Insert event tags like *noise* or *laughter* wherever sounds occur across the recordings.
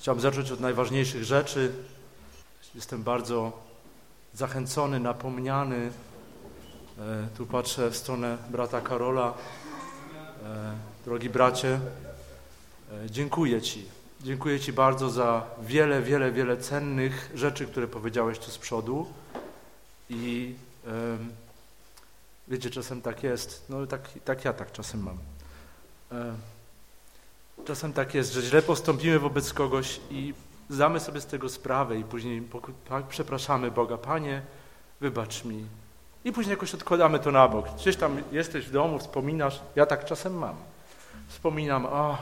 Chciałbym zacząć od najważniejszych rzeczy. Jestem bardzo zachęcony, napomniany. E, tu patrzę w stronę brata Karola. E, drogi bracie, e, dziękuję Ci. Dziękuję Ci bardzo za wiele, wiele, wiele cennych rzeczy, które powiedziałeś tu z przodu. I wiecie, czasem tak jest. No tak, tak ja tak czasem mam. Czasem tak jest, że źle postąpimy wobec kogoś i zdamy sobie z tego sprawę i później tak, przepraszamy Boga, Panie, wybacz mi. I później jakoś odkładamy to na bok. Gdzieś tam jesteś w domu, wspominasz, ja tak czasem mam. Wspominam, a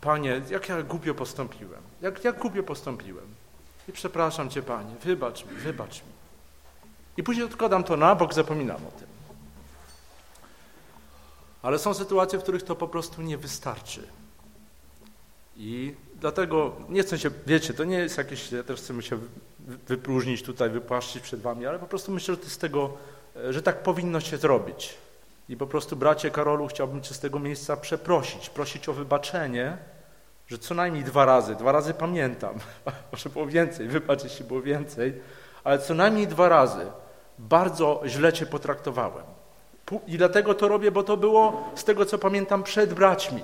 Panie, jak ja głupio postąpiłem, jak, jak głupio postąpiłem. I przepraszam Cię, Panie, wybacz mi, wybacz mi. I później odkładam to na bok, zapominam o tym. Ale są sytuacje, w których to po prostu nie wystarczy. I dlatego nie chcę się, wiecie, to nie jest jakieś, ja też chcę się wypróżnić tutaj, wypłaszczyć przed wami, ale po prostu myślę, że to z tego, że tak powinno się zrobić. I po prostu, bracie Karolu, chciałbym cię z tego miejsca przeprosić, prosić o wybaczenie, że co najmniej dwa razy, dwa razy pamiętam, *laughs* może było więcej, wybacz, jeśli było więcej, ale co najmniej dwa razy bardzo źle cię potraktowałem. I dlatego to robię, bo to było, z tego co pamiętam, przed braćmi.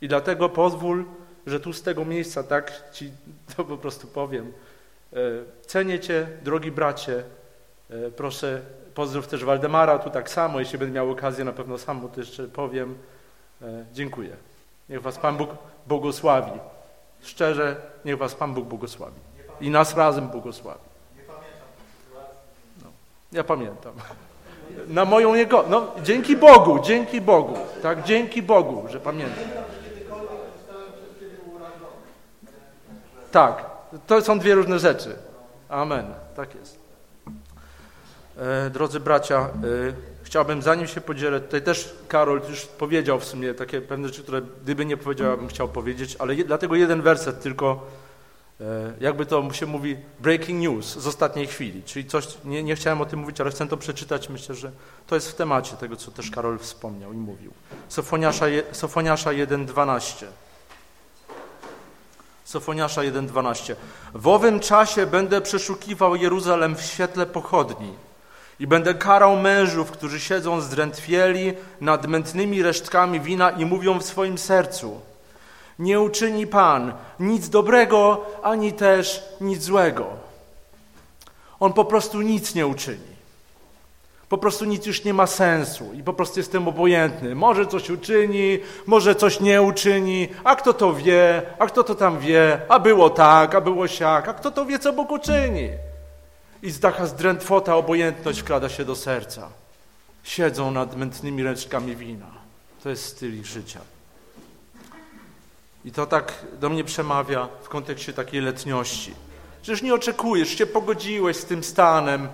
I dlatego pozwól, że tu z tego miejsca tak ci to po prostu powiem. E, cenię Cię, drogi bracie. E, proszę, pozdrów też Waldemara, tu tak samo. Jeśli będę miał okazję, na pewno sam mu to jeszcze powiem. E, dziękuję. Niech Was Pan Bóg błogosławi. Szczerze, niech Was Pan Bóg błogosławi. I nas razem błogosławi. No, ja pamiętam na moją jego. No, dzięki Bogu, dzięki Bogu, tak, dzięki Bogu, że pamiętam. Tak, to są dwie różne rzeczy. Amen, tak jest. E, drodzy bracia, e, chciałbym, zanim się podzielę, tutaj też Karol już powiedział w sumie takie pewne rzeczy, które gdyby nie powiedział, bym chciał powiedzieć, ale dlatego jeden werset tylko jakby to się mówi, breaking news z ostatniej chwili, czyli coś, nie, nie chciałem o tym mówić, ale chcę to przeczytać, myślę, że to jest w temacie tego, co też Karol wspomniał i mówił. Sofoniasza, Sofoniasza 1,12. Sofoniasza 1,12. W owym czasie będę przeszukiwał Jeruzalem w świetle pochodni i będę karał mężów, którzy siedzą zdrętwieli nad mętnymi resztkami wina i mówią w swoim sercu – nie uczyni Pan nic dobrego, ani też nic złego. On po prostu nic nie uczyni. Po prostu nic już nie ma sensu i po prostu jestem obojętny. Może coś uczyni, może coś nie uczyni, a kto to wie, a kto to tam wie, a było tak, a było siak, a kto to wie, co Bóg uczyni. I z taka zdrętwota obojętność wkrada się do serca. Siedzą nad mętnymi ręczkami wina. To jest styl ich życia. I to tak do mnie przemawia w kontekście takiej letniości. Przecież nie oczekujesz, się pogodziłeś z tym stanem,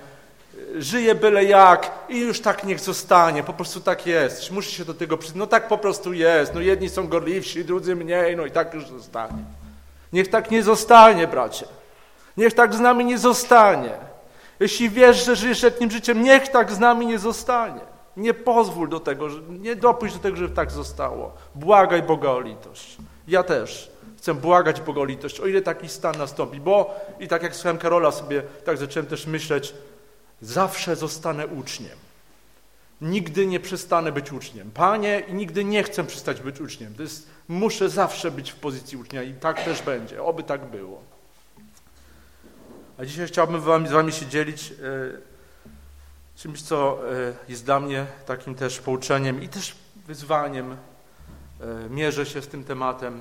żyję byle jak i już tak niech zostanie, po prostu tak jest. Muszę się do tego przyznać, no tak po prostu jest, no jedni są gorliwsi, drudzy mniej, no i tak już zostanie. Niech tak nie zostanie, bracie. Niech tak z nami nie zostanie. Jeśli wiesz, że żyjesz letnim życiem, niech tak z nami nie zostanie. Nie pozwól do tego, nie dopuść do tego, żeby tak zostało. Błagaj Boga o litość. Ja też chcę błagać Boga o litość, o ile taki stan nastąpi, bo i tak jak słuchałem Karola sobie, tak zacząłem też myśleć, zawsze zostanę uczniem. Nigdy nie przestanę być uczniem. Panie, i nigdy nie chcę przestać być uczniem. To jest, muszę zawsze być w pozycji ucznia i tak też będzie, oby tak było. A dzisiaj chciałbym wami, z wami się dzielić e, czymś, co e, jest dla mnie takim też pouczeniem i też wyzwaniem mierzę się z tym tematem.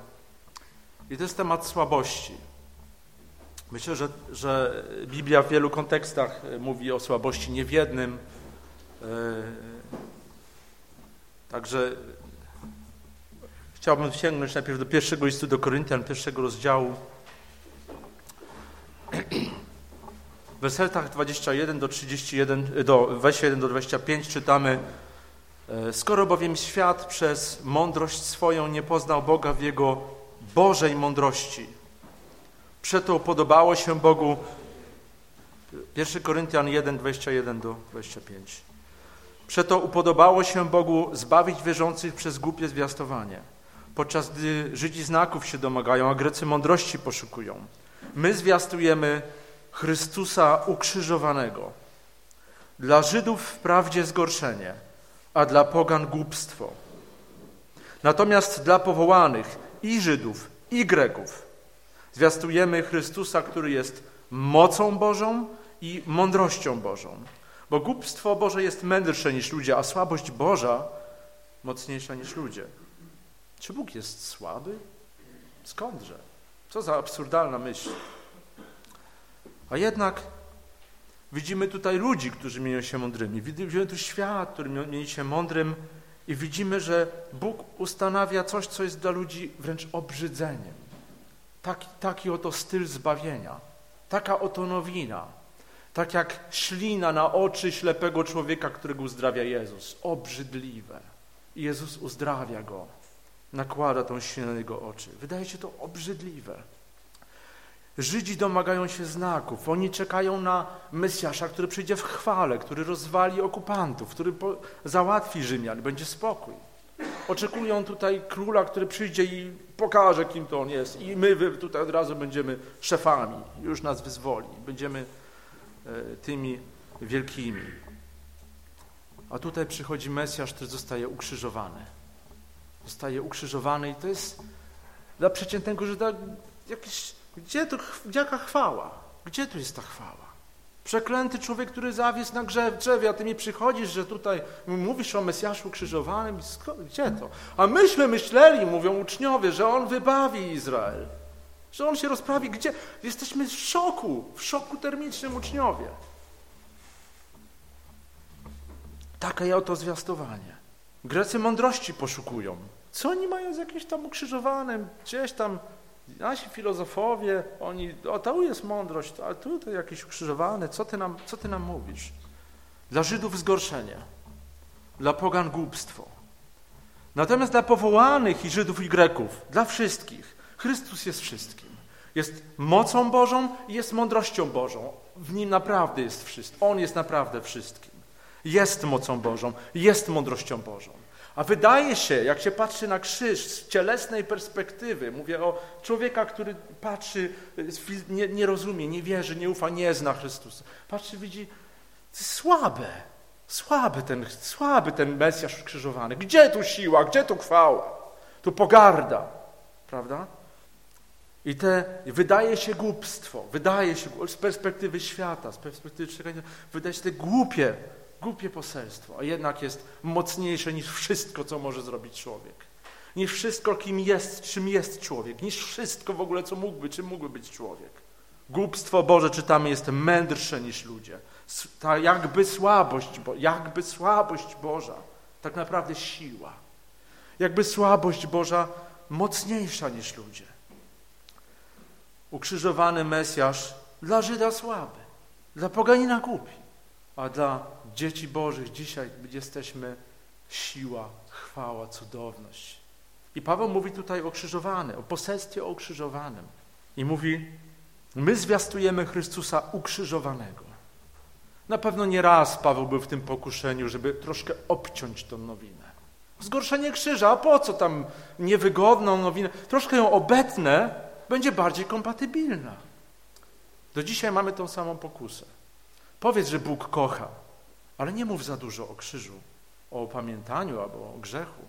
I to jest temat słabości. Myślę, że, że Biblia w wielu kontekstach e, mówi o słabości, nie w jednym. E, także chciałbym sięgnąć najpierw do pierwszego listu do Koryntian, pierwszego rozdziału. W wersetach 21 do 31, do 21 do 25 czytamy E, skoro bowiem świat przez mądrość swoją nie poznał Boga w Jego Bożej mądrości, przeto upodobało się Bogu 1 Koryntian 1, 21 do 25. Przeto upodobało się Bogu zbawić wierzących przez głupie zwiastowanie, podczas gdy Żydzi znaków się domagają, a Grecy mądrości poszukują. My zwiastujemy Chrystusa ukrzyżowanego. Dla Żydów wprawdzie zgorszenie, a dla pogan głupstwo. Natomiast dla powołanych i Żydów, i Greków zwiastujemy Chrystusa, który jest mocą Bożą i mądrością Bożą. Bo głupstwo Boże jest mędrsze niż ludzie, a słabość Boża mocniejsza niż ludzie. Czy Bóg jest słaby? Skądże? Co za absurdalna myśl. A jednak widzimy tutaj ludzi, którzy mienią się mądrymi. Widzimy tu świat, który mieni się mądrym i widzimy, że Bóg ustanawia coś, co jest dla ludzi wręcz obrzydzeniem. Taki, taki oto styl zbawienia, taka oto nowina, tak jak ślina na oczy ślepego człowieka, którego uzdrawia Jezus. Obrzydliwe. I Jezus uzdrawia go. Nakłada tą ślinę na jego oczy. Wydaje się to obrzydliwe. Żydzi domagają się znaków. Oni czekają na Mesjasza, który przyjdzie w chwale, który rozwali okupantów, który załatwi Rzymian, będzie spokój. Oczekują tutaj króla, który przyjdzie i pokaże, kim to on jest. I my tutaj od razu będziemy szefami. Już nas wyzwoli. Będziemy e, tymi wielkimi. A tutaj przychodzi Mesjasz, który zostaje ukrzyżowany. Zostaje ukrzyżowany i to jest dla przeciętnego Żyda jakieś gdzie to, jaka chwała? Gdzie tu jest ta chwała? Przeklęty człowiek, który zawisł na drzewie, a ty mi przychodzisz, że tutaj mówisz o Mesjaszu krzyżowanym. Gdzie to? A myśmy myśleli, mówią uczniowie, że on wybawi Izrael. Że on się rozprawi. Gdzie? Jesteśmy w szoku, w szoku termicznym uczniowie. Takie oto zwiastowanie. Grecy mądrości poszukują. Co oni mają z jakimś tam ukrzyżowanym, gdzieś tam Nasi filozofowie, oni, o to jest mądrość, ale tutaj jakieś ukrzyżowane, co ty, nam, co ty nam mówisz? Dla Żydów zgorszenie, dla pogan głupstwo. Natomiast dla powołanych i Żydów i Greków, dla wszystkich, Chrystus jest wszystkim. Jest mocą Bożą i jest mądrością Bożą. W Nim naprawdę jest wszystko. On jest naprawdę wszystkim. Jest mocą Bożą, jest mądrością Bożą. A wydaje się, jak się patrzy na krzyż z cielesnej perspektywy, mówię o człowieka, który patrzy, nie, nie rozumie, nie wierzy, nie ufa, nie zna Chrystusa. Patrzy, widzi, słabe, słaby ten, słaby ten Mesjasz krzyżowany. Gdzie tu siła, gdzie tu chwała? Tu pogarda, prawda? I te, wydaje się głupstwo, wydaje się, z perspektywy świata, z perspektywy człowieka, wydaje się te głupie Głupie poselstwo, a jednak jest mocniejsze niż wszystko, co może zrobić człowiek. Niż wszystko, kim jest, czym jest człowiek. Niż wszystko w ogóle, co mógłby, czym mógłby być człowiek. Głupstwo Boże, czytamy, jest mędrsze niż ludzie. Ta jakby słabość, bo, jakby słabość Boża, tak naprawdę siła. Jakby słabość Boża mocniejsza niż ludzie. Ukrzyżowany Mesjasz dla Żyda słaby, dla poganina głupi, a dla dzieci Bożych dzisiaj jesteśmy siła, chwała, cudowność. I Paweł mówi tutaj o krzyżowany, o poselstwie o ukrzyżowanym. I mówi, my zwiastujemy Chrystusa ukrzyżowanego. Na pewno nie raz Paweł był w tym pokuszeniu, żeby troszkę obciąć tą nowinę. Zgorszenie krzyża, a po co tam niewygodną nowinę? Troszkę ją obetnę, będzie bardziej kompatybilna. Do dzisiaj mamy tą samą pokusę. Powiedz, że Bóg kocha, ale nie mów za dużo o krzyżu, o opamiętaniu albo o grzechu.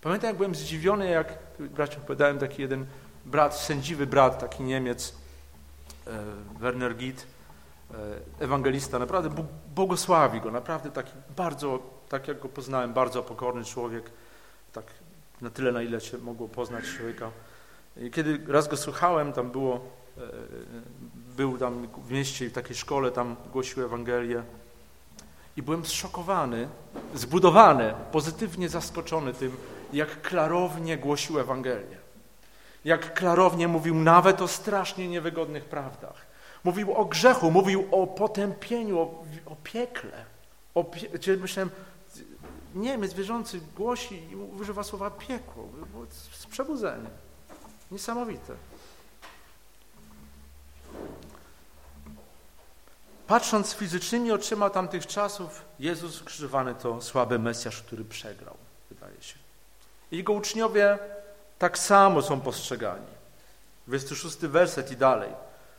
Pamiętam, jak byłem zdziwiony, jak braciom opowiadałem, taki jeden brat, sędziwy brat, taki Niemiec, e, Werner Gitt, e, ewangelista, naprawdę Bóg błogosławi go, naprawdę taki bardzo, tak jak go poznałem, bardzo pokorny człowiek, tak na tyle, na ile się mogło poznać człowieka. I kiedy raz go słuchałem, tam było, był tam w mieście, w takiej szkole, tam głosił Ewangelię, i byłem zszokowany, zbudowany, pozytywnie zaskoczony tym, jak klarownie głosił Ewangelię. Jak klarownie mówił nawet o strasznie niewygodnych prawdach. Mówił o grzechu, mówił o potępieniu, o, o piekle. O pie... Myślałem, Niemiec wierzący głosi i używa słowa piekło. Przebudzenie. Niesamowite. Patrząc fizycznymi oczyma tamtych czasów, Jezus skrzyżowany to słaby Mesjasz, który przegrał, wydaje się. Jego uczniowie tak samo są postrzegani. 26 werset i dalej.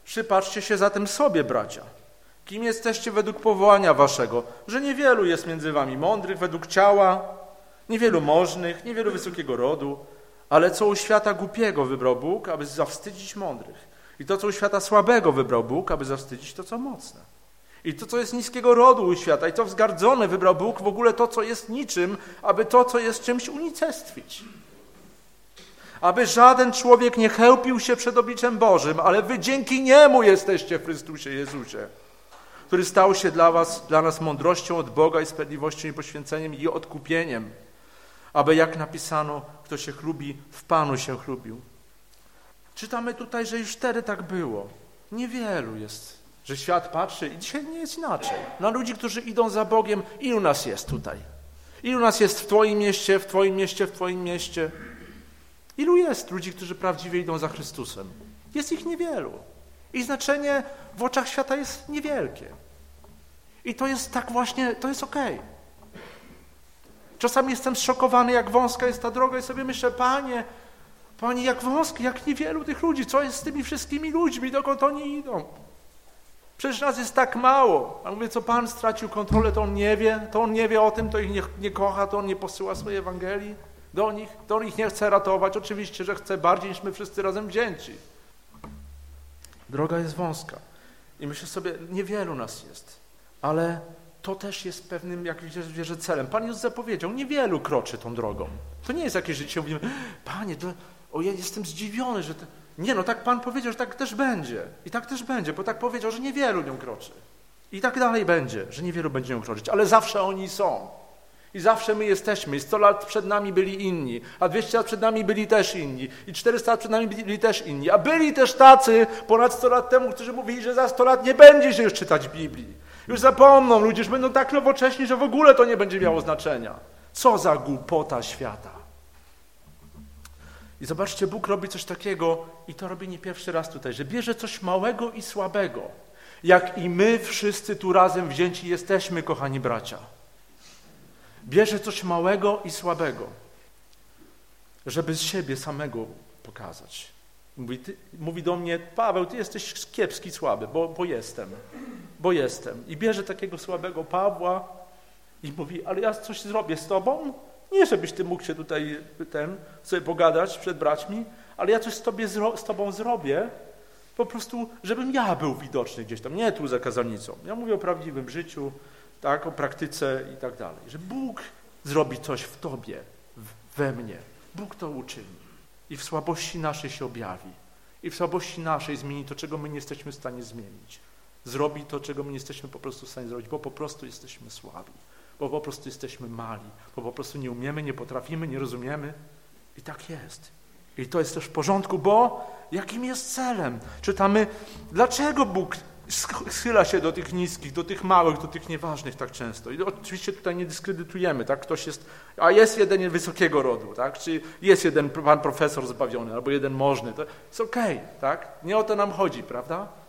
Przypatrzcie się zatem sobie, bracia. Kim jesteście według powołania waszego? Że niewielu jest między wami mądrych według ciała, niewielu możnych, niewielu wysokiego rodu, ale co u świata głupiego wybrał Bóg, aby zawstydzić mądrych. I to, co u świata słabego wybrał Bóg, aby zawstydzić to, co mocne. I to, co jest niskiego rodu u świata, i co wzgardzone wybrał Bóg, w ogóle to, co jest niczym, aby to, co jest czymś unicestwić. Aby żaden człowiek nie chełpił się przed obliczem Bożym, ale wy dzięki Niemu jesteście w Chrystusie Jezusie, który stał się dla was, dla nas mądrością od Boga i sprawiedliwością i poświęceniem i odkupieniem, aby jak napisano, kto się chlubi, w Panu się chlubił. Czytamy tutaj, że już wtedy tak było. Niewielu jest, że świat patrzy i dzisiaj nie jest inaczej. Na ludzi, którzy idą za Bogiem, ilu nas jest tutaj? Ilu nas jest w Twoim mieście, w Twoim mieście, w Twoim mieście? Ilu jest ludzi, którzy prawdziwie idą za Chrystusem? Jest ich niewielu. I znaczenie w oczach świata jest niewielkie. I to jest tak właśnie, to jest okej. Okay. Czasami jestem zszokowany, jak wąska jest ta droga i sobie myślę, Panie, Panie, jak wąski, jak niewielu tych ludzi, co jest z tymi wszystkimi ludźmi, dokąd oni idą? Przecież nas jest tak mało. A mówię, co Pan stracił kontrolę, to On nie wie, to On nie wie o tym, to ich nie, nie kocha, to On nie posyła swojej Ewangelii do nich, to On ich nie chce ratować. Oczywiście, że chce bardziej niż my wszyscy razem wzięci. Droga jest wąska. I myślę sobie, niewielu nas jest, ale to też jest pewnym, jak wierzę, celem. Pan Jezus zapowiedział, niewielu kroczy tą drogą. To nie jest jakieś życie, mówimy, Panie, to, o ja jestem zdziwiony, że... Nie, no tak Pan powiedział, że tak też będzie. I tak też będzie, bo tak powiedział, że niewielu nią kroczy. I tak dalej będzie, że niewielu będzie nią kroczyć, ale zawsze oni są. I zawsze my jesteśmy. I 100 lat przed nami byli inni, a 200 lat przed nami byli też inni, i 400 lat przed nami byli też inni. A byli też tacy ponad 100 lat temu, którzy mówili, że za 100 lat nie będzie się już czytać Biblii. Już zapomną, ludzie już będą tak nowocześni, że w ogóle to nie będzie miało znaczenia. Co za głupota świata. I zobaczcie, Bóg robi coś takiego, i to robi nie pierwszy raz tutaj, że bierze coś małego i słabego, jak i my wszyscy tu razem wzięci jesteśmy, kochani bracia. Bierze coś małego i słabego, żeby z siebie samego pokazać. Mówi, ty, mówi do mnie, Paweł, ty jesteś kiepski, słaby, bo, bo jestem, bo jestem. I bierze takiego słabego Pawła i mówi, ale ja coś zrobię z tobą? Nie, żebyś ty mógł się tutaj ten, sobie pogadać przed braćmi, ale ja coś z, tobie, z tobą zrobię, po prostu, żebym ja był widoczny gdzieś tam, nie tu za kazanicą. Ja mówię o prawdziwym życiu, tak, o praktyce i tak dalej. Że Bóg zrobi coś w tobie, we mnie. Bóg to uczyni. I w słabości naszej się objawi. I w słabości naszej zmieni to, czego my nie jesteśmy w stanie zmienić. Zrobi to, czego my nie jesteśmy po prostu w stanie zrobić, bo po prostu jesteśmy słabi. Bo po prostu jesteśmy mali. Bo po prostu nie umiemy, nie potrafimy, nie rozumiemy. I tak jest. I to jest też w porządku, bo jakim jest celem? Czytamy, dlaczego Bóg schyla się do tych niskich, do tych małych, do tych nieważnych tak często. I oczywiście tutaj nie dyskredytujemy, tak? Ktoś jest, a jest jeden wysokiego rodu, tak? Czy jest jeden pan profesor zbawiony, albo jeden możny, to jest okej, okay, tak? Nie o to nam chodzi, prawda?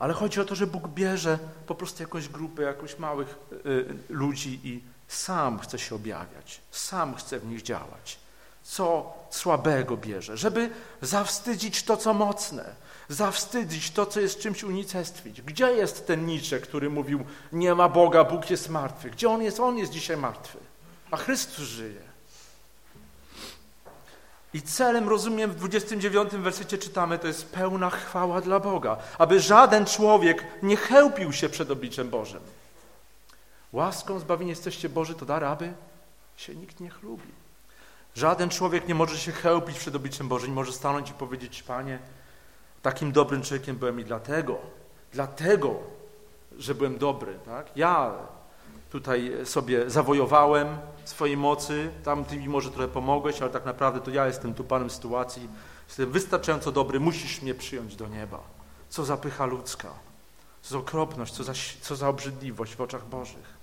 Ale chodzi o to, że Bóg bierze po prostu jakąś grupę, jakąś małych y, ludzi i sam chce się objawiać, sam chce w nich działać. Co słabego bierze, żeby zawstydzić to, co mocne, zawstydzić to, co jest czymś unicestwić. Gdzie jest ten Nietzsche, który mówił, nie ma Boga, Bóg jest martwy? Gdzie On jest? On jest dzisiaj martwy, a Chrystus żyje. I celem, rozumiem, w 29 wersecie czytamy, to jest pełna chwała dla Boga, aby żaden człowiek nie chełpił się przed obliczem Bożym. Łaską zbawienie jesteście Boży, to dar, aby się nikt nie chlubi. Żaden człowiek nie może się chełpić przed obliczem Bożym, nie może stanąć i powiedzieć, Panie, Takim dobrym człowiekiem byłem i dlatego, dlatego, że byłem dobry. Tak? Ja tutaj sobie zawojowałem swojej mocy, tam ty mi może trochę pomogłeś, ale tak naprawdę to ja jestem tu panem sytuacji. Jestem wystarczająco dobry, musisz mnie przyjąć do nieba. Co za pycha ludzka, co za okropność, co za, co za obrzydliwość w oczach Bożych.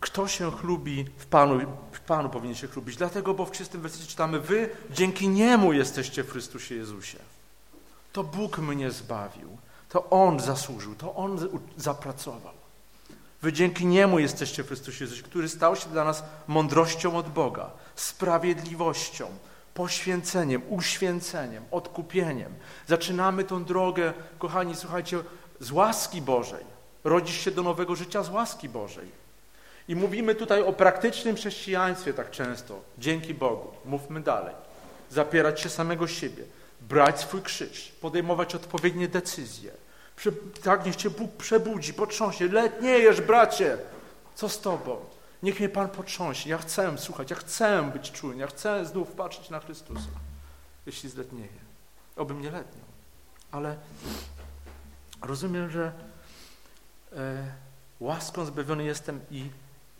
Kto się chlubi w Panu, w Panu powinien się chlubić. Dlatego, bo w 30 wersecie czytamy, wy dzięki Niemu jesteście w Chrystusie Jezusie. To Bóg mnie zbawił. To On zasłużył, to On zapracował. Wy dzięki Niemu jesteście w Chrystusie Jezusie, który stał się dla nas mądrością od Boga, sprawiedliwością, poświęceniem, uświęceniem, odkupieniem. Zaczynamy tą drogę, kochani, słuchajcie, z łaski Bożej. Rodzisz się do nowego życia z łaski Bożej. I mówimy tutaj o praktycznym chrześcijaństwie tak często. Dzięki Bogu. Mówmy dalej. Zapierać się samego siebie, brać swój krzyż, podejmować odpowiednie decyzje. Tak, niech Cię Bóg przebudzi, potrząśnie. Letniejesz, bracie. Co z Tobą? Niech mnie Pan potrząśnie. Ja chcę słuchać, ja chcę być czujny, ja chcę znów patrzeć na Chrystusa, jeśli zletnieje. Oby mnie letniał. Ale rozumiem, że e, łaską zbawiony jestem i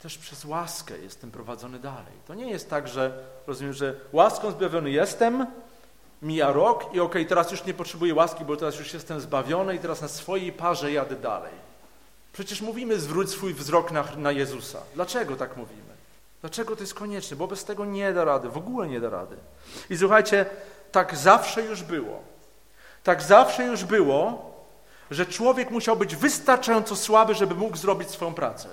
też przez łaskę jestem prowadzony dalej. To nie jest tak, że rozumiem, że łaską zbawiony jestem, mija rok i okej, okay, teraz już nie potrzebuję łaski, bo teraz już jestem zbawiony i teraz na swojej parze jadę dalej. Przecież mówimy zwróć swój wzrok na, na Jezusa. Dlaczego tak mówimy? Dlaczego to jest konieczne? Bo bez tego nie da rady, w ogóle nie da rady. I słuchajcie, tak zawsze już było. Tak zawsze już było, że człowiek musiał być wystarczająco słaby, żeby mógł zrobić swoją pracę.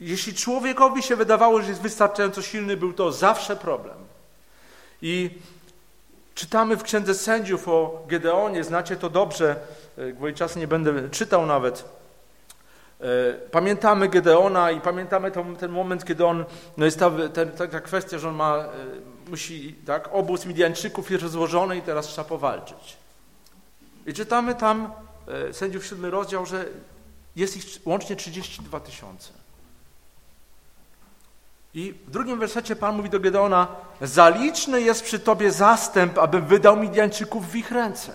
Jeśli człowiekowi się wydawało, że jest wystarczająco silny, był to zawsze problem. I czytamy w Księdze Sędziów o Gedeonie, znacie to dobrze, gwoli czasu nie będę czytał nawet. E, pamiętamy Gedeona i pamiętamy ten, moment, kiedy on, no jest ta, ta, kwestia, że on ma, e, musi, tak, obóz Midianczyków jest rozłożony i teraz trzeba powalczyć. I czytamy tam, e, sędziów siódmy rozdział, że jest ich łącznie 32 tysiące. I w drugim wersecie Pan mówi do Gedeona, zaliczny jest przy Tobie zastęp, abym wydał Midianczyków w ich ręce.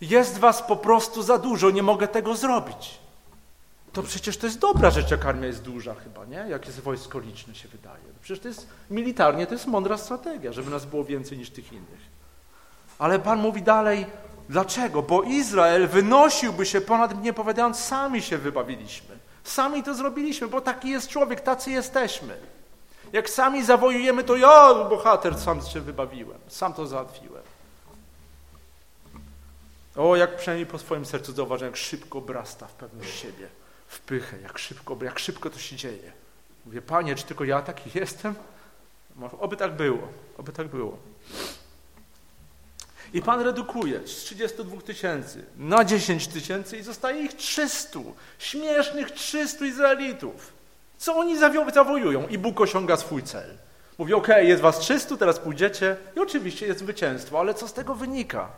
Jest was po prostu za dużo, nie mogę tego zrobić. To przecież to jest dobra rzecz, jak armia jest duża chyba, nie? Jak jest wojsko liczne się wydaje. Przecież to jest militarnie, to jest mądra strategia, żeby nas było więcej niż tych innych. Ale Pan mówi dalej, dlaczego? Bo Izrael wynosiłby się ponad mnie, powiedziając, sami się wybawiliśmy. Sami to zrobiliśmy, bo taki jest człowiek, tacy jesteśmy. Jak sami zawojujemy, to ja, bohater, sam się wybawiłem, sam to załatwiłem. O, jak przynajmniej po swoim sercu zauważam, jak szybko brasta w pewność siebie, w pychę, jak szybko, jak szybko to się dzieje. Mówię, Panie, czy tylko ja taki jestem? Oby tak było, oby tak było. I Pan redukuje z 32 tysięcy na 10 tysięcy i zostaje ich 300. Śmiesznych 300 Izraelitów. Co oni zawojują? I Bóg osiąga swój cel. Mówi, ok, jest was 300, teraz pójdziecie i oczywiście jest zwycięstwo, ale co z tego wynika?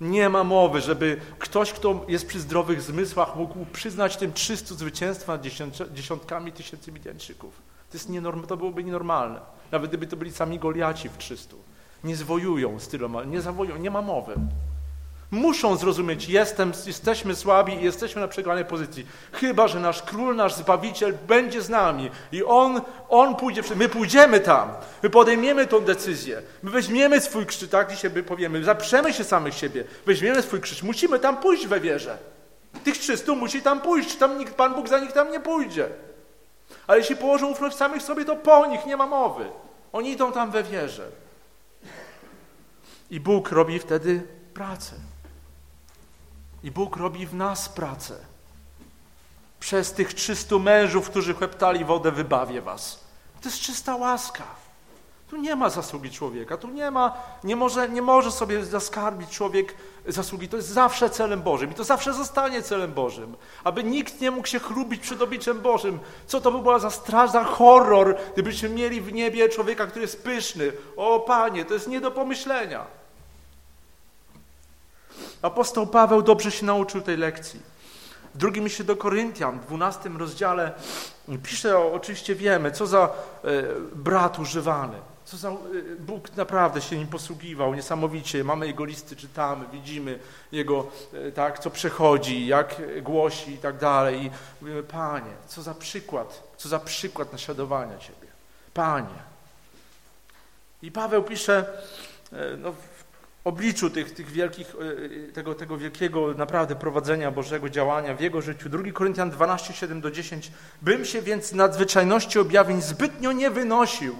Nie ma mowy, żeby ktoś, kto jest przy zdrowych zmysłach, mógł przyznać tym 300 zwycięstwa nad dziesiątkami tysięcy Midianczyków. To, jest nienorm, to byłoby nienormalne. Nawet gdyby to byli sami Goliaci w 300. Nie zwojują z tyloma, nie zawojują, nie ma mowy. Muszą zrozumieć, jestem, jesteśmy słabi i jesteśmy na przegranej pozycji. Chyba, że nasz król, nasz zbawiciel będzie z nami i on, on pójdzie, my pójdziemy tam, my podejmiemy tą decyzję, my weźmiemy swój krzyż, tak dzisiaj powiemy, zaprzemy się samych siebie, weźmiemy swój krzyż, musimy tam pójść we wierze. Tych 300 musi tam pójść, tam nikt, Pan Bóg za nich tam nie pójdzie. Ale jeśli położą ufność samych sobie, to po nich nie ma mowy. Oni idą tam we wierze. I Bóg robi wtedy pracę. I Bóg robi w nas pracę. Przez tych 300 mężów, którzy chłeptali wodę, wybawię was. To jest czysta łaska. Tu nie ma zasługi człowieka, tu nie ma, nie może, nie może sobie zaskarbić człowiek zasługi. To jest zawsze celem Bożym i to zawsze zostanie celem Bożym. Aby nikt nie mógł się chlubić przed obliczem Bożym. Co to by była za straż, za horror, gdybyśmy mieli w niebie człowieka, który jest pyszny. O Panie, to jest nie do pomyślenia. Apostoł Paweł dobrze się nauczył tej lekcji. W drugim liście do Koryntian, w 12 rozdziale, pisze, oczywiście wiemy, co za e, brat używany. Co za, e, Bóg naprawdę się nim posługiwał niesamowicie. Mamy jego listy, czytamy, widzimy jego, e, tak, co przechodzi, jak głosi i tak dalej. I mówimy, Panie, co za przykład, co za przykład naśladowania Ciebie. Panie. I Paweł pisze, no, obliczu tych, tych wielkich, e, e, tego, tego wielkiego naprawdę prowadzenia Bożego działania w jego życiu. 2 Koryntian 12, 7 do 10. Bym się więc nadzwyczajności objawień zbytnio nie wynosił.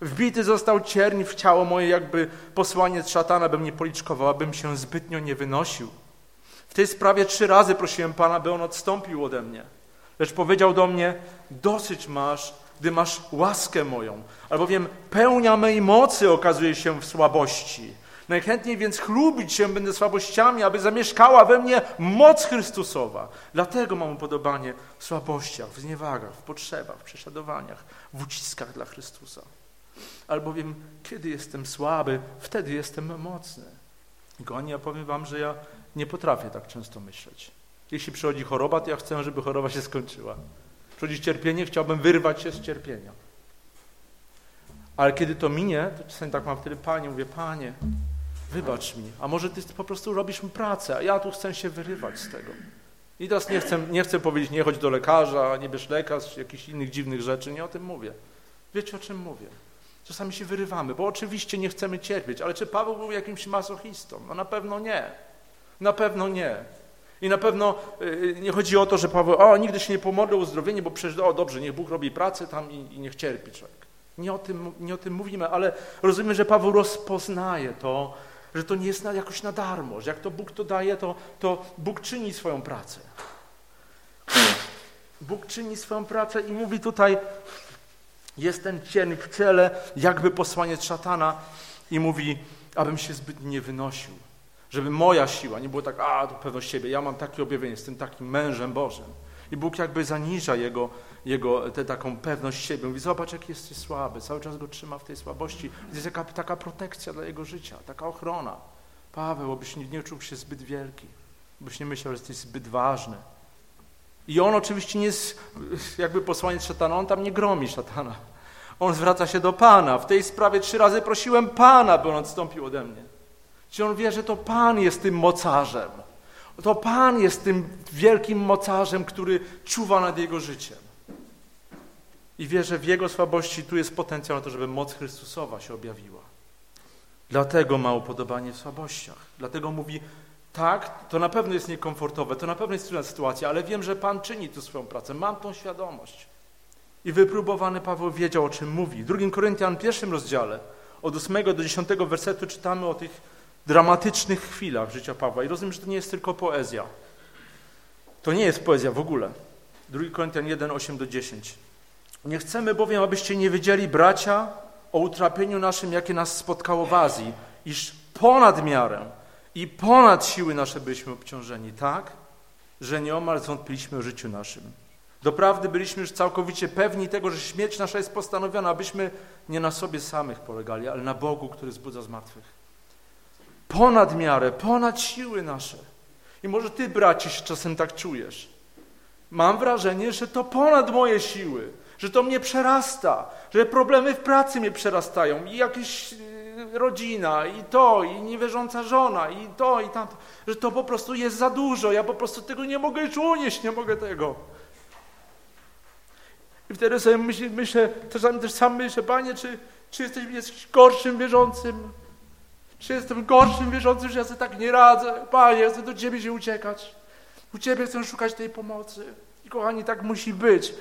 Wbity został cierń w ciało moje, jakby posłaniec szatana bym nie policzkował, abym się zbytnio nie wynosił. W tej sprawie trzy razy prosiłem Pana, by On odstąpił ode mnie. Lecz powiedział do mnie, dosyć masz, gdy masz łaskę moją, albowiem pełnia mej mocy okazuje się w słabości. Najchętniej więc chlubić się będę słabościami, aby zamieszkała we mnie moc Chrystusowa. Dlatego mam upodobanie w słabościach, w zniewagach, w potrzebach, w prześladowaniach, w uciskach dla Chrystusa. Albowiem, kiedy jestem słaby, wtedy jestem mocny. Kochani, ja powiem wam, że ja nie potrafię tak często myśleć. Jeśli przychodzi choroba, to ja chcę, żeby choroba się skończyła. Przychodzi cierpienie, chciałbym wyrwać się z cierpienia. Ale kiedy to minie, to czasami tak mam wtedy, Panie, mówię, Panie, wybacz mi. A może Ty po prostu robisz mi pracę, a ja tu chcę się wyrywać z tego. I teraz nie chcę, nie chcę powiedzieć, nie chodź do lekarza, nie bierz lekarz, jakichś innych dziwnych rzeczy, nie o tym mówię. Wiecie, o czym mówię? Czasami się wyrywamy, bo oczywiście nie chcemy cierpieć, ale czy Paweł był jakimś masochistą? No na pewno nie. Na pewno nie. I na pewno y, nie chodzi o to, że Paweł, o, nigdy się nie pomodlił o uzdrowienie, bo przecież, o, dobrze, niech Bóg robi pracę tam i, i niech cierpi człowiek. Nie o, tym, nie o tym mówimy, ale rozumiemy, że Paweł rozpoznaje to, że to nie jest jakoś na darmo, że jak to Bóg to daje, to, to Bóg czyni swoją pracę. Bóg czyni swoją pracę i mówi tutaj, jest ten cień w ciele, jakby posłaniec szatana i mówi, abym się zbyt nie wynosił. Żeby moja siła nie było tak, a to pewność siebie, ja mam takie objawienie, jestem takim mężem Bożym. I Bóg jakby zaniża jego, jego tę taką pewność siebie. Mówi, zobacz, jaki jesteś słaby. Cały czas go trzyma w tej słabości. Jest jaka, taka protekcja dla jego życia, taka ochrona. Paweł, abyś nie, nie czuł się zbyt wielki, byś nie myślał, że jesteś zbyt ważny. I on oczywiście nie jest jakby posłaniec szatana, on tam nie gromi szatana. On zwraca się do Pana. W tej sprawie trzy razy prosiłem Pana, by on odstąpił ode mnie. Czyli on wie, że to Pan jest tym mocarzem. To Pan jest tym wielkim mocarzem, który czuwa nad jego życiem. I wie, że w jego słabości tu jest potencjał na to, żeby moc Chrystusowa się objawiła. Dlatego ma upodobanie w słabościach. Dlatego mówi, tak, to na pewno jest niekomfortowe, to na pewno jest trudna sytuacja, ale wiem, że Pan czyni tu swoją pracę. Mam tą świadomość. I wypróbowany Paweł wiedział, o czym mówi. W 2 Koryntian, pierwszym rozdziale, od 8 do 10 wersetu czytamy o tych dramatycznych chwilach życia Pawła. I rozumiem, że to nie jest tylko poezja. To nie jest poezja w ogóle. 2 Koryntian 1, 8 do 10. Nie chcemy bowiem, abyście nie wiedzieli, bracia, o utrapieniu naszym, jakie nas spotkało w Azji, iż ponad miarę i ponad siły nasze byliśmy obciążeni, tak, że nieomal zwątpiliśmy o życiu naszym. Doprawdy byliśmy już całkowicie pewni tego, że śmierć nasza jest postanowiona, abyśmy nie na sobie samych polegali, ale na Bogu, który zbudza z martwych. Ponad miarę, ponad siły nasze. I może ty, bracie, się czasem tak czujesz. Mam wrażenie, że to ponad moje siły, że to mnie przerasta, że problemy w pracy mnie przerastają i jakieś y, rodzina, i to, i niewierząca żona, i to, i tamto, że to po prostu jest za dużo, ja po prostu tego nie mogę już unieść, nie mogę tego. I wtedy sobie myślę, myślę czasami też sam myślę, Panie, czy, czy jesteś jakimś gorszym wierzącym? Czy jestem gorszym wierzącym, że ja sobie tak nie radzę? Panie, chcę do Ciebie się uciekać. U Ciebie chcę szukać tej pomocy. I kochani, tak musi być.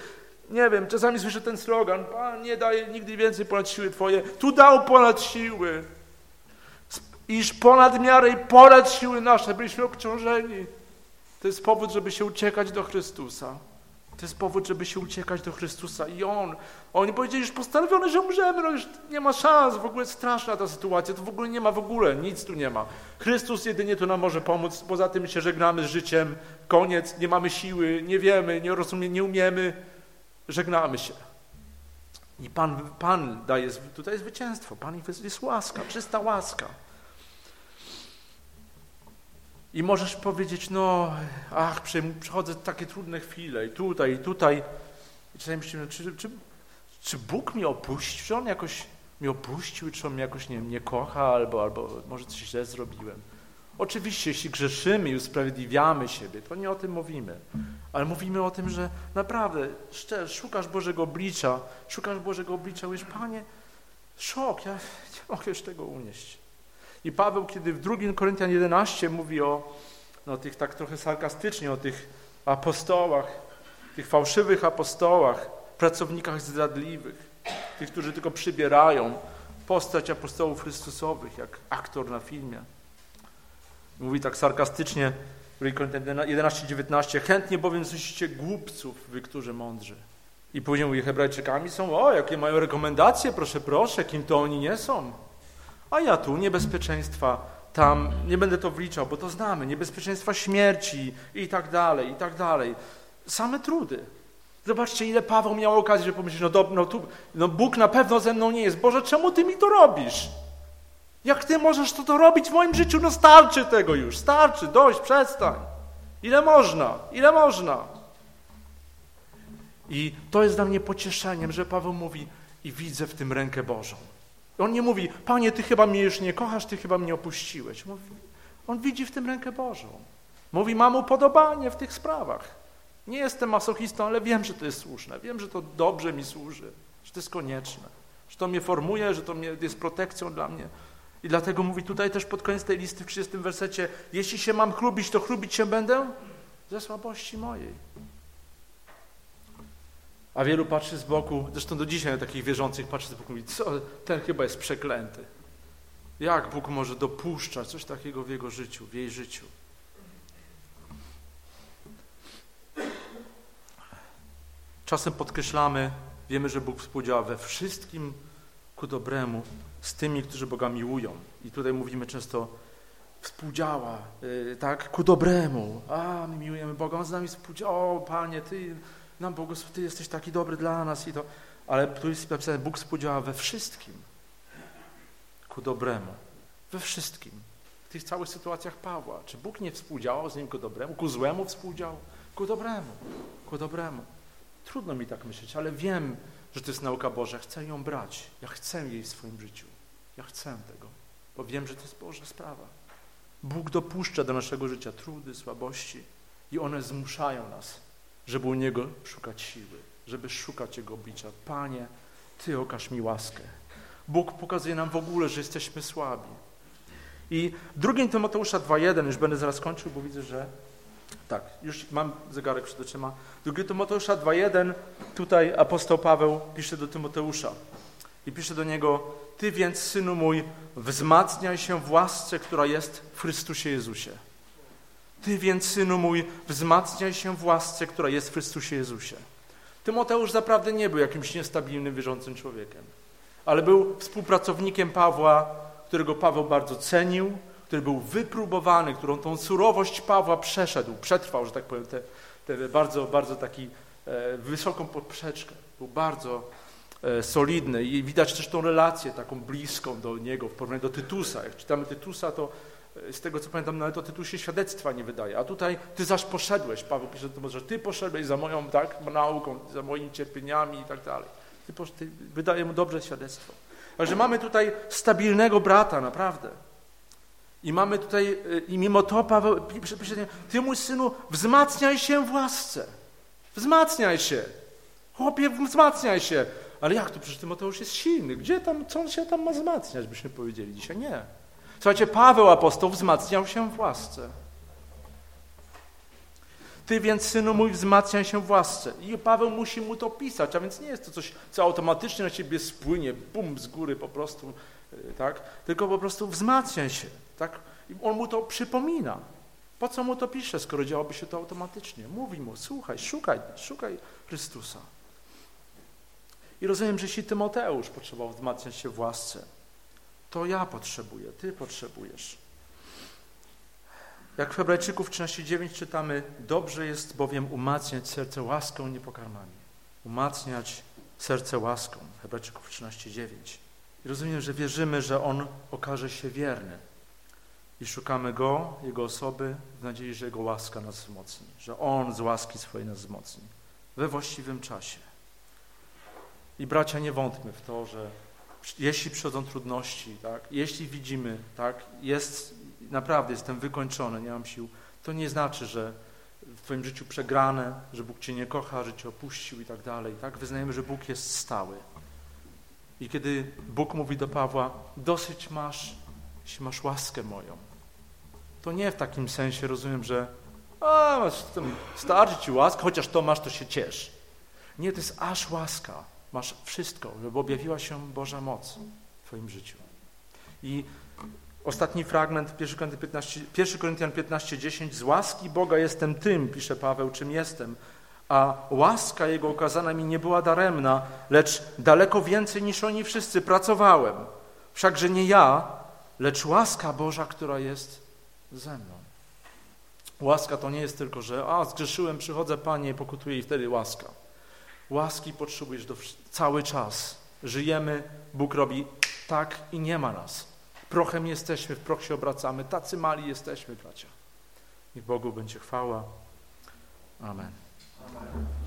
Nie wiem, czasami słyszę ten slogan, Pan nie daje nigdy więcej ponad siły Twoje. Tu dał ponad siły. Iż ponad miarę i ponad siły nasze byliśmy obciążeni. To jest powód, żeby się uciekać do Chrystusa. To jest powód, żeby się uciekać do Chrystusa. I On, oni powiedzieli, już postanowione, że umrzemy, no już nie ma szans, w ogóle straszna ta sytuacja, to w ogóle nie ma w ogóle, nic tu nie ma. Chrystus jedynie tu nam może pomóc, poza tym się żegnamy z życiem, koniec, nie mamy siły, nie wiemy, nie rozumiemy, nie umiemy, żegnamy się. I Pan, Pan daje tutaj zwycięstwo, Pan jest łaska, czysta łaska. I możesz powiedzieć, no, ach, przechodzę takie trudne chwile i tutaj, i tutaj. I czasami myślimy, czy, czy, czy Bóg mnie opuścił? Czy On jakoś mnie opuścił? Czy On mnie jakoś, nie wiem, nie kocha? Albo, albo może coś źle zrobiłem? Oczywiście, jeśli grzeszymy i usprawiedliwiamy siebie, to nie o tym mówimy. Ale mówimy o tym, że naprawdę szczerze, szukasz Bożego oblicza, szukasz Bożego oblicza, mówisz, Panie, szok, ja *laughs* nie mogę już tego unieść. I Paweł, kiedy w 2 Koryntian 11 mówi o no, tych tak trochę sarkastycznie, o tych apostołach, tych fałszywych apostołach, pracownikach zdradliwych, tych, którzy tylko przybierają postać apostołów Chrystusowych, jak aktor na filmie. Mówi tak sarkastycznie, Koryntian 11-19, chętnie bowiem słyszycie głupców, wy, którzy mądrzy. I później mówi, Hebrajczykami są, o, jakie mają rekomendacje, proszę, proszę, kim to oni nie są. A ja tu niebezpieczeństwa, tam, nie będę to wliczał, bo to znamy, niebezpieczeństwa śmierci i tak dalej, i tak dalej. Same trudy. Zobaczcie, ile Paweł miał okazji, że pomyśleć, no, do, no, tu, no Bóg na pewno ze mną nie jest. Boże, czemu Ty mi to robisz? Jak Ty możesz to, to robić w moim życiu? No starczy tego już, starczy, dość, przestań. Ile można, ile można. I to jest dla mnie pocieszeniem, że Paweł mówi i widzę w tym rękę Bożą. On nie mówi, Panie, Ty chyba mnie już nie kochasz, Ty chyba mnie opuściłeś. Mówi, on widzi w tym rękę Bożą. Mówi, mam upodobanie w tych sprawach. Nie jestem masochistą, ale wiem, że to jest słuszne. Wiem, że to dobrze mi służy, że to jest konieczne, że to mnie formuje, że to jest protekcją dla mnie. I dlatego mówi tutaj też pod koniec tej listy w 30 wersecie, jeśli się mam chlubić, to chlubić się będę ze słabości mojej. A wielu patrzy z boku, zresztą do dzisiaj na takich wierzących patrzy z boku i mówi, co, ten chyba jest przeklęty. Jak Bóg może dopuszczać coś takiego w jego życiu, w jej życiu? Czasem podkreślamy, wiemy, że Bóg współdziała we wszystkim ku dobremu z tymi, którzy Boga miłują. I tutaj mówimy często współdziała, yy, tak, ku dobremu. A, my miłujemy Boga, On z nami współdziała. O, Panie, Ty nam błogosław, Ty jesteś taki dobry dla nas i to. Ale tu jest napisane, Bóg współdziała we wszystkim ku dobremu. We wszystkim. W tych całych sytuacjach Pawła. Czy Bóg nie współdziałał z nim ku dobremu? Ku złemu współdziałał? Ku dobremu. Ku dobremu. Trudno mi tak myśleć, ale wiem, że to jest nauka Boża. Chcę ją brać. Ja chcę jej w swoim życiu. Ja chcę tego, bo wiem, że to jest Boża sprawa. Bóg dopuszcza do naszego życia trudy, słabości i one zmuszają nas, żeby u Niego szukać siły, żeby szukać Jego oblicza. Panie, Ty okaż mi łaskę. Bóg pokazuje nam w ogóle, że jesteśmy słabi. I drugim Tymoteusza 2.1, już będę zaraz kończył, bo widzę, że tak, już mam zegarek przed oczyma. Drugi Tymoteusza 2.1, tutaj apostoł Paweł pisze do Tymoteusza i pisze do niego, Ty więc, synu mój, wzmacniaj się w łasce, która jest w Chrystusie Jezusie. Ty więc, synu mój, wzmacniaj się w łasce, która jest w Chrystusie Jezusie. Tymoteusz zaprawdę nie był jakimś niestabilnym, wierzącym człowiekiem, ale był współpracownikiem Pawła, którego Paweł bardzo cenił, który był wypróbowany, którą tą surowość Pawła przeszedł, przetrwał, że tak powiem, te, te bardzo, bardzo taki e, wysoką poprzeczkę. Był bardzo e, solidny i widać też tą relację taką bliską do niego w porównaniu do Tytusa. Jak czytamy Tytusa, to z tego co pamiętam, nawet o Tytusie świadectwa nie wydaje. A tutaj ty zaś poszedłeś, Paweł pisze do że ty poszedłeś za moją tak, nauką, za moimi cierpieniami i tak dalej. Ty, ty, wydaje mu dobrze świadectwo. Także mamy tutaj stabilnego brata, naprawdę. I mamy tutaj, y, i mimo to Paweł pisze, ty mój synu, wzmacniaj się w łasce. Wzmacniaj się. Chłopie, wzmacniaj się. Ale jak to? Przecież Tymoteusz jest silny. Gdzie tam, co on się tam ma wzmacniać, byśmy powiedzieli dzisiaj? Nie. Słuchajcie, Paweł apostoł wzmacniał się w łasce. Ty więc, synu mój, wzmacniaj się w łasce. I Paweł musi mu to pisać, a więc nie jest to coś, co automatycznie na ciebie spłynie, bum, z góry po prostu, y, tak? Tylko po prostu wzmacniaj się. Tak? I on mu to przypomina. Po co mu to pisze, skoro działoby się to automatycznie? Mówi mu, słuchaj, szukaj, szukaj Chrystusa. I rozumiem, że jeśli Tymoteusz potrzebował wzmacniać się w łasce, to ja potrzebuję, ty potrzebujesz. Jak w Hebrajczyków 13:9 czytamy, dobrze jest bowiem umacniać serce łaską, nie pokarmami. Umacniać serce łaską. Hebrajczyków 13:9. I rozumiem, że wierzymy, że On okaże się wierny i szukamy Go, Jego osoby, w nadziei, że Jego łaska nas wzmocni, że On z łaski swojej nas wzmocni we właściwym czasie. I bracia, nie wątpmy w to, że jeśli przychodzą trudności, tak, jeśli widzimy, tak, jest, naprawdę jestem wykończony, nie mam sił, to nie znaczy, że w Twoim życiu przegrane, że Bóg Cię nie kocha, że Cię opuścił i tak dalej. Tak? Wyznajemy, że Bóg jest stały. I kiedy Bóg mówi do Pawła, dosyć masz, jeśli masz łaskę moją, to nie w takim sensie rozumiem, że a, masz, starczy ci łaska, chociaż to masz, to się ciesz. Nie, to jest aż łaska. Masz wszystko, żeby objawiła się Boża moc w twoim życiu. I Ostatni fragment, 1 Koryntian 15, 1 Koryntian 15 10. Z łaski Boga jestem tym, pisze Paweł, czym jestem, a łaska Jego okazana mi nie była daremna, lecz daleko więcej niż oni wszyscy pracowałem. Wszakże nie ja, lecz łaska Boża, która jest ze mną. Łaska to nie jest tylko, że a, zgrzeszyłem, przychodzę, Panie, pokutuję i wtedy łaska. Łaski potrzebujesz do, cały czas. Żyjemy, Bóg robi tak i nie ma nas. Prochem jesteśmy, w proch się obracamy. Tacy mali jesteśmy, bracia. Niech Bogu będzie chwała. Amen. Amen.